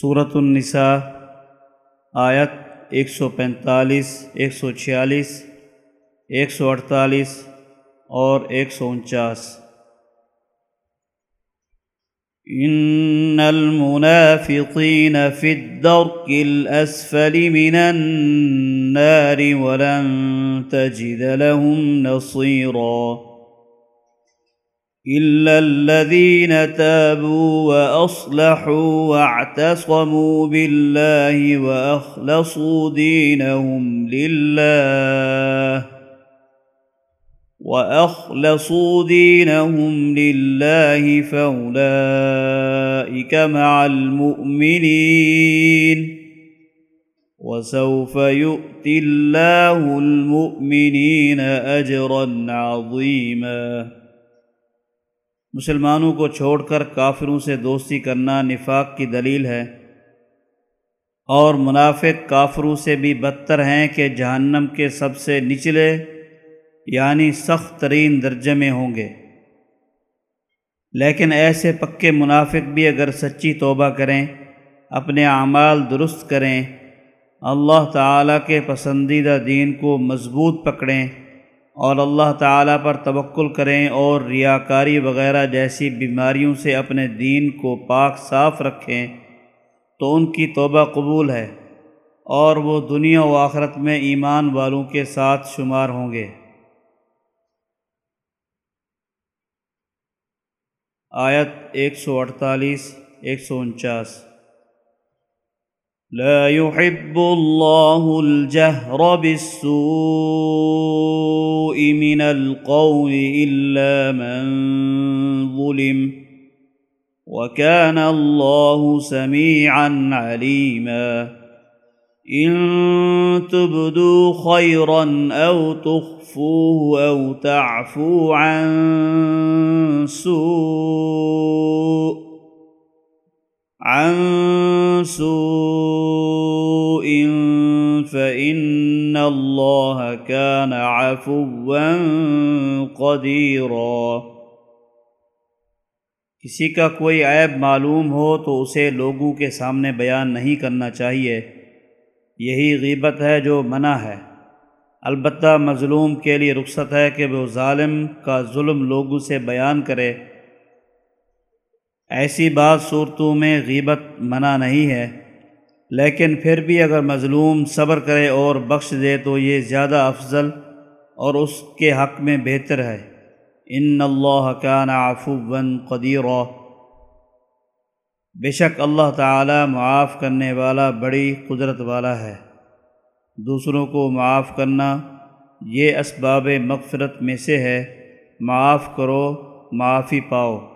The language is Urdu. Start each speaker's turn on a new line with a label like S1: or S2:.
S1: صورت النساء، آیت ایک سو پینتالیس، ایک سو چھیالیس، ایک سو اڑتالیس اور ایک سو انچاس۔ ان المنافقین فی الدرک الاسفل من النار ولن تجد لهم نصیراً إلا الذين تابوا وأصلحوا واعتصموا بالله وأخلصوا دينهم لله وأخلصوا دينهم لله فأولئك مع المؤمنين وسوف يؤتي الله المؤمنين أجرا عظيماً مسلمانوں کو چھوڑ کر کافروں سے دوستی کرنا نفاق کی دلیل ہے۔ اور منافق کافروں سے بھی بدتر ہیں کہ جہنم کے سب سے نچلے یعنی سخت ترین درجے میں ہوں گے۔ لیکن ایسے پکے منافق بھی اگر سچی توبہ کریں، اپنے اعمال درست کریں، اللہ تعالیٰ کے پسندیدہ دین کو مضبوط پکڑیں۔ اور اللہ تعالیٰ پر توکل کریں اور ریاکاری وغیرہ جیسی بیماریوں سے اپنے دین کو پاک صاف رکھیں تو ان کی توبہ قبول ہے اور وہ دنیا و آخرت میں ایمان والوں کے ساتھ شمار ہوں گے۔ آیت ایک سو اڑتالیس، ایک سو انچاس۔ لا يحب الله الجهر بالسوء من القول إلا من ظلم وكان الله سميعا عليما إن تبدوا خيرا أو تخفوه أو تعفو عن سوء عن سوء فإن الله كان عفوا قديرا۔ کسی کا کوئی عیب معلوم ہو تو اسے لوگوں کے سامنے بیان نہیں کرنا چاہیے۔ یہی غیبت ہے جو منع ہے۔ البتہ مظلوم کے لیے رخصت ہے کہ وہ ظالم کا ظلم لوگوں سے بیان کرے۔ ایسی بعض صورتوں میں غیبت منع نہیں ہے، لیکن پھر بھی اگر مظلوم صبر کرے اور بخش دے تو یہ زیادہ افضل اور اس کے حق میں بہتر ہے۔ ان اللہ کا نافو قدیر بے شک اللہ تعالی معاف کرنے والا بڑی قدرت والا ہے۔ دوسروں کو معاف کرنا یہ اسباب مغفرت میں سے ہے۔ معاف کرو، معافی پاؤ۔